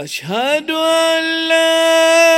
أشهد أن لا